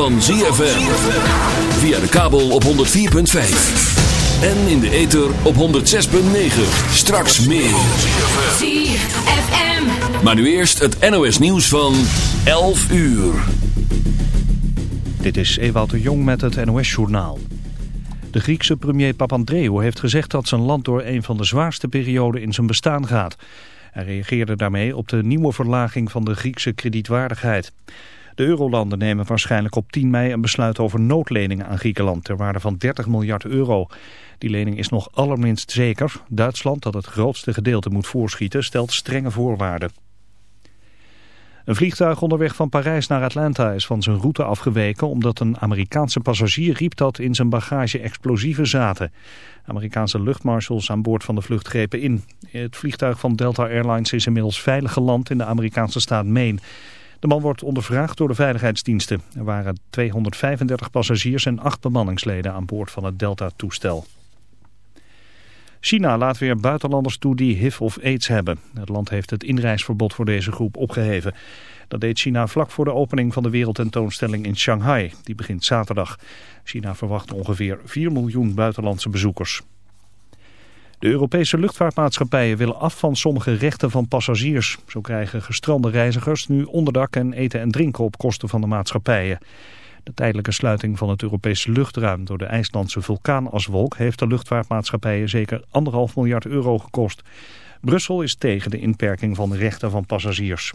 van ZFM. Via de kabel op 104.5. En in de ether op 106.9. Straks meer. ZFM. Maar nu eerst het NOS nieuws van 11 uur. Dit is Ewout de Jong met het NOS-journaal. De Griekse premier Papandreou heeft gezegd dat zijn land door een van de zwaarste perioden in zijn bestaan gaat. Hij reageerde daarmee op de nieuwe verlaging van de Griekse kredietwaardigheid. De eurolanden nemen waarschijnlijk op 10 mei een besluit over noodleningen aan Griekenland ter waarde van 30 miljard euro. Die lening is nog allerminst zeker. Duitsland, dat het grootste gedeelte moet voorschieten, stelt strenge voorwaarden. Een vliegtuig onderweg van Parijs naar Atlanta is van zijn route afgeweken omdat een Amerikaanse passagier riep dat in zijn bagage explosieven zaten. Amerikaanse luchtmarshals aan boord van de vlucht grepen in. Het vliegtuig van Delta Airlines is inmiddels veilig geland in de Amerikaanse staat Maine. De man wordt ondervraagd door de veiligheidsdiensten. Er waren 235 passagiers en 8 bemanningsleden aan boord van het Delta-toestel. China laat weer buitenlanders toe die HIV of AIDS hebben. Het land heeft het inreisverbod voor deze groep opgeheven. Dat deed China vlak voor de opening van de wereldtentoonstelling in Shanghai. Die begint zaterdag. China verwacht ongeveer 4 miljoen buitenlandse bezoekers. De Europese luchtvaartmaatschappijen willen af van sommige rechten van passagiers. Zo krijgen gestrande reizigers nu onderdak en eten en drinken op kosten van de maatschappijen. De tijdelijke sluiting van het Europese luchtruim door de IJslandse vulkaanaswolk heeft de luchtvaartmaatschappijen zeker anderhalf miljard euro gekost. Brussel is tegen de inperking van de rechten van passagiers.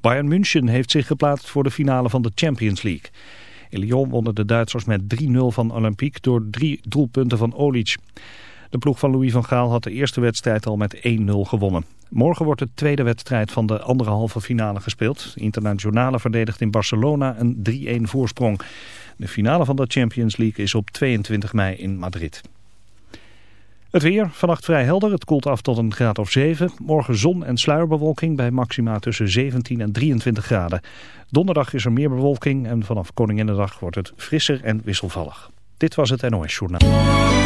Bayern München heeft zich geplaatst voor de finale van de Champions League. In Lyon wonnen de Duitsers met 3-0 van Olympique door drie doelpunten van Olic. De ploeg van Louis van Gaal had de eerste wedstrijd al met 1-0 gewonnen. Morgen wordt de tweede wedstrijd van de anderhalve finale gespeeld. Internationale verdedigt in Barcelona een 3-1 voorsprong. De finale van de Champions League is op 22 mei in Madrid. Het weer, vannacht vrij helder. Het koelt af tot een graad of 7. Morgen zon en sluierbewolking bij maxima tussen 17 en 23 graden. Donderdag is er meer bewolking en vanaf Koninginnedag wordt het frisser en wisselvallig. Dit was het NOS Journaal.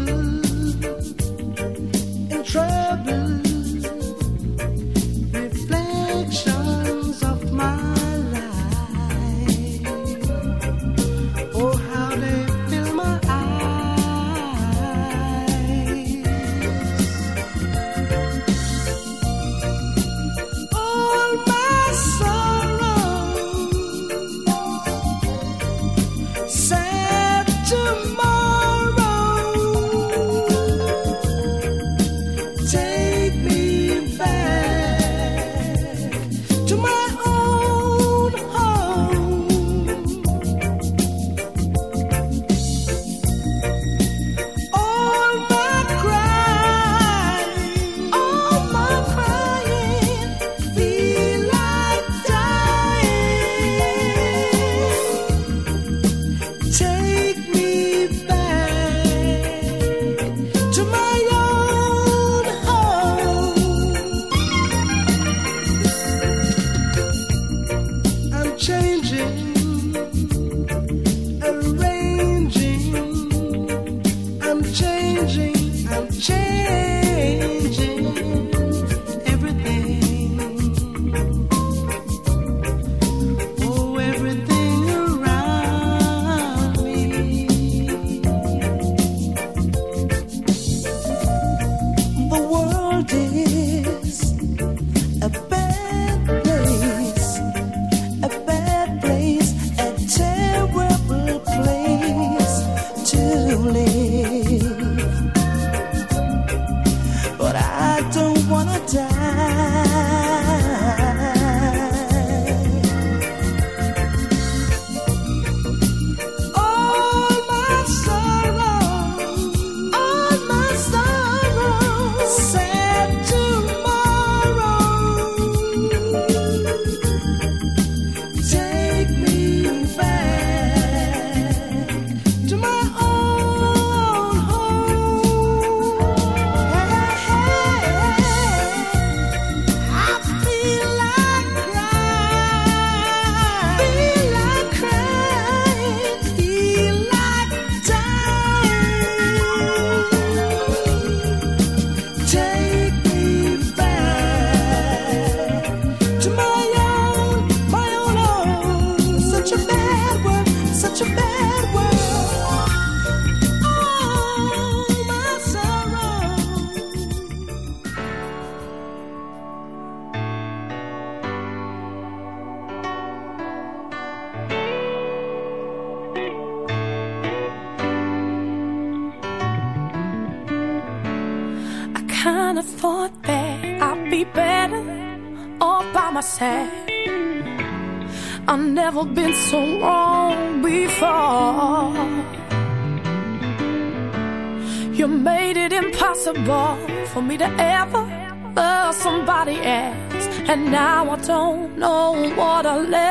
now I don't know what I left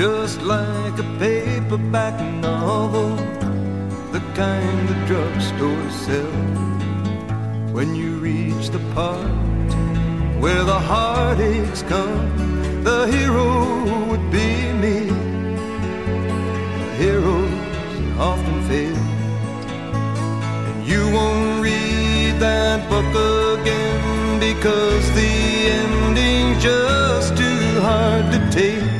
Just like a paperback novel, the kind the drugstore sells. When you reach the part where the heartaches come, the hero would be me. The heroes often fail, and you won't read that book again because the ending's just too hard to take.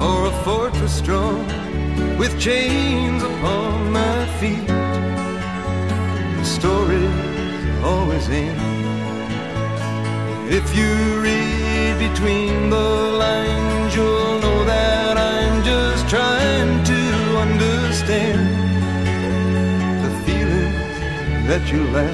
or a fortress strong with chains upon my feet. The story's always in. If you read between the lines, you'll know that I'm just trying to understand the feelings that you lack.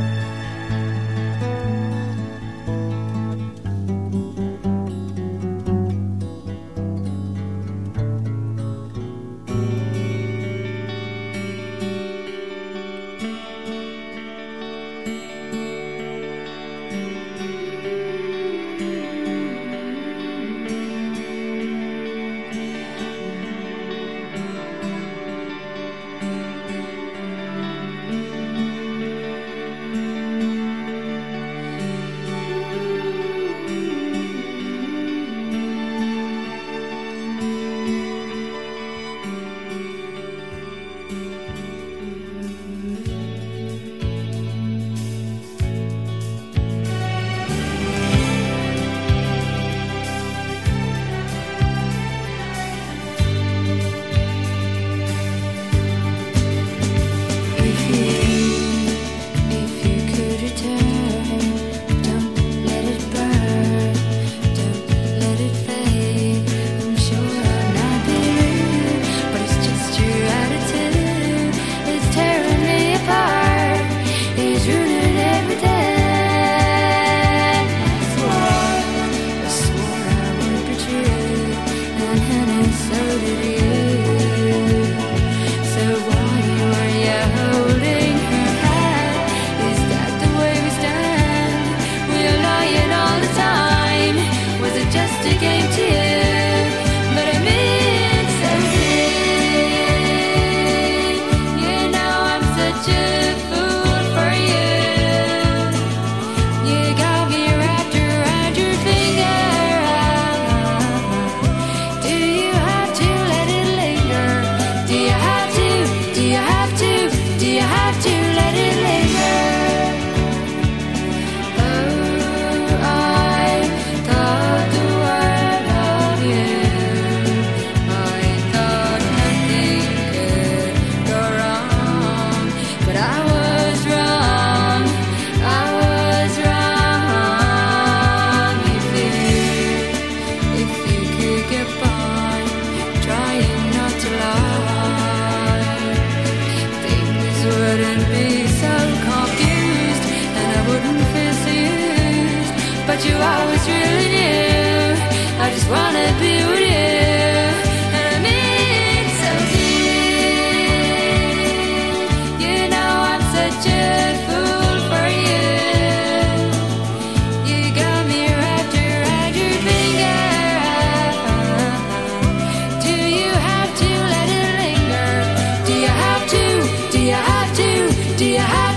You have.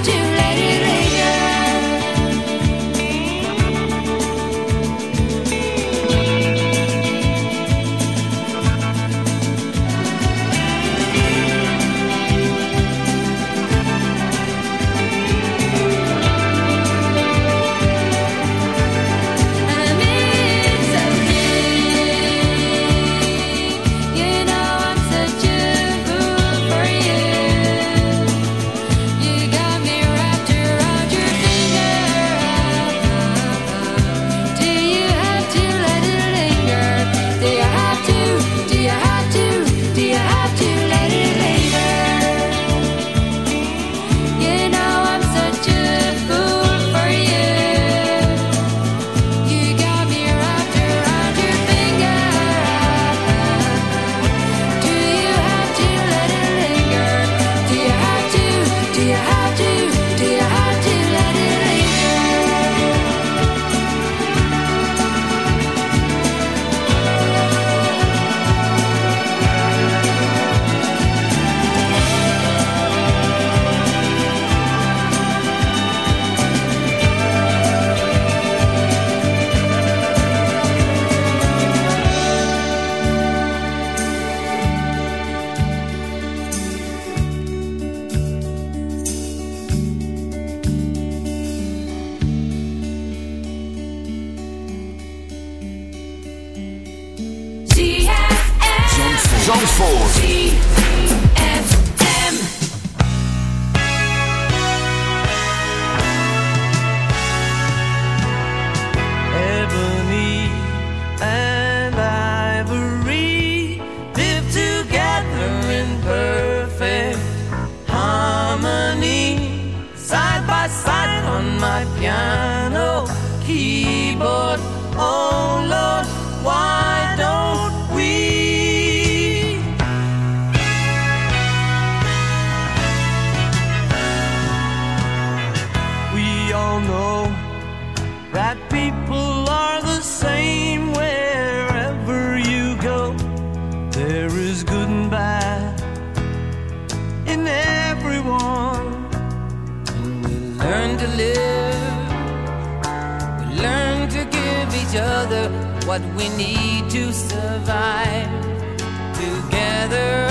what we need to survive together.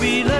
be loved.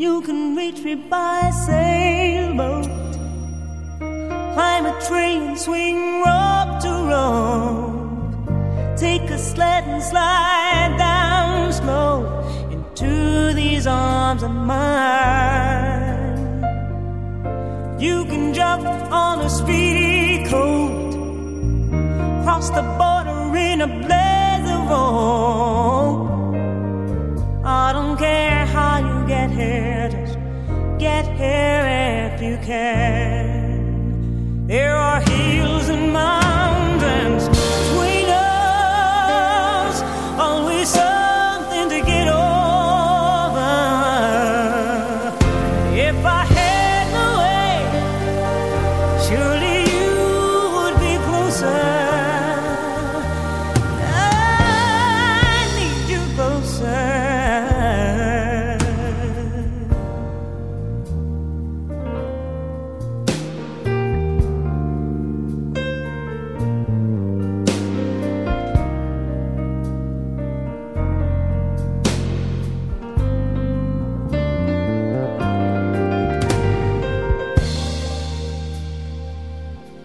You can reach me by sailboat, climb a train, swing rope to rope, take a sled and slide down slow into these arms of mine. You can jump on a speedy coat cross the border in a blaze of hope. I don't care how you get here, just get here if you can. There are hills and mountains between us, always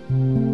There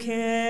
can.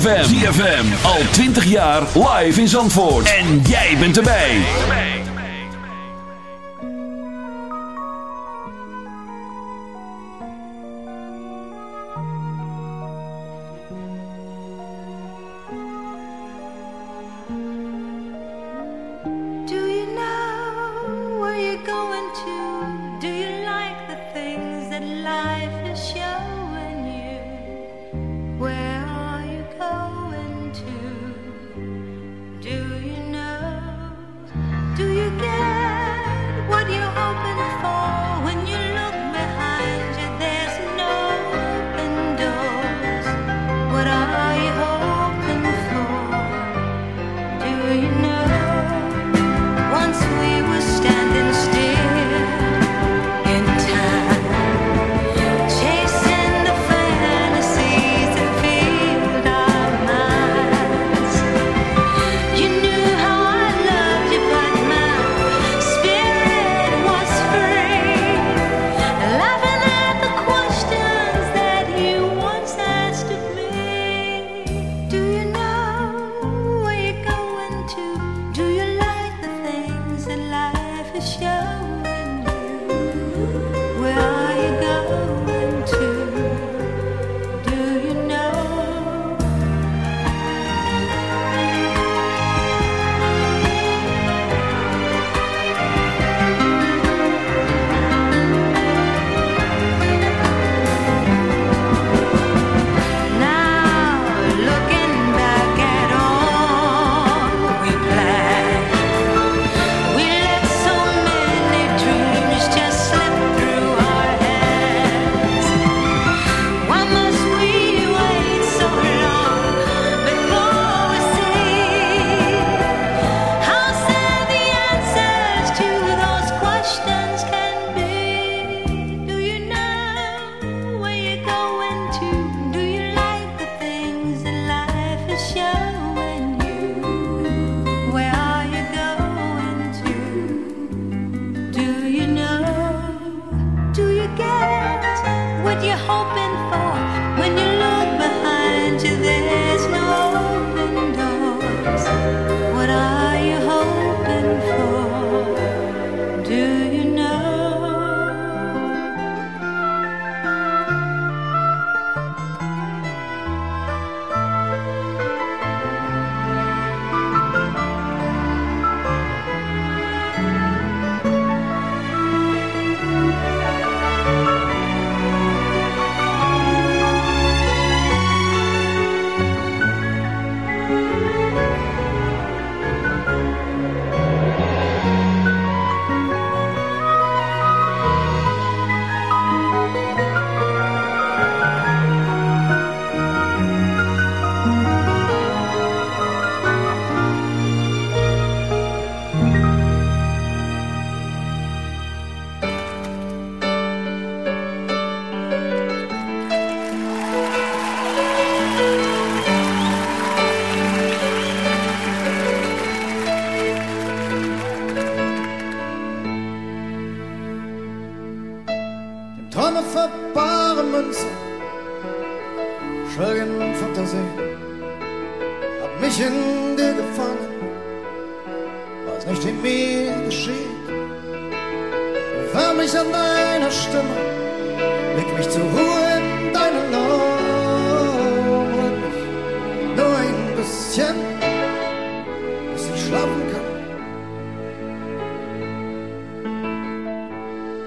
ZFM. ZFM. Al 20 jaar live in Zandvoort. En jij bent erbij. Do you know where you're going to? Do you like the things that life has shown?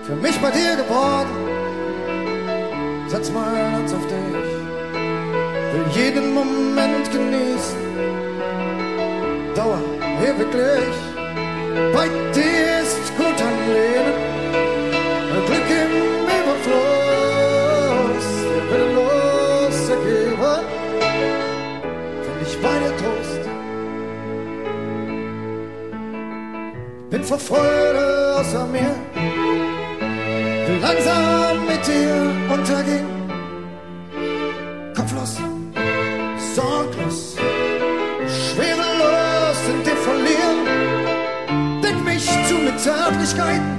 für mich bei dir geboren. Setz mein Herz auf dich, will jeden Moment genießen. Dauer ewiglich, bei dir ist gut ein Leben, Glück im Überfluss, wir willenlos ergeben, find ich bei dir Trost. Bin vor Freude außer mir langsam mit dir unterging. Kopflos, sorglos, schwerelos in dir verlieren. Denk mich zu mit Zärtlichkeiten.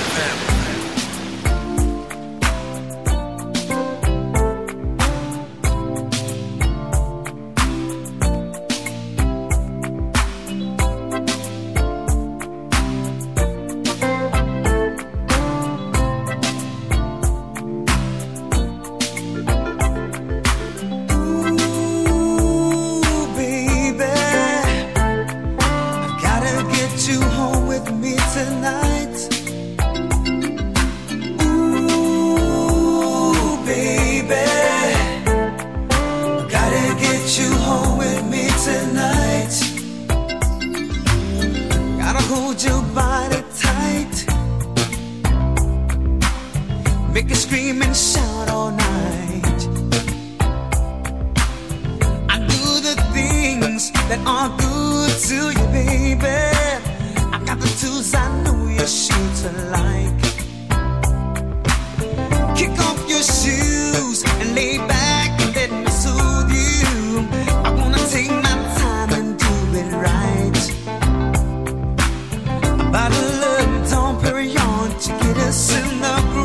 To get us in the groove.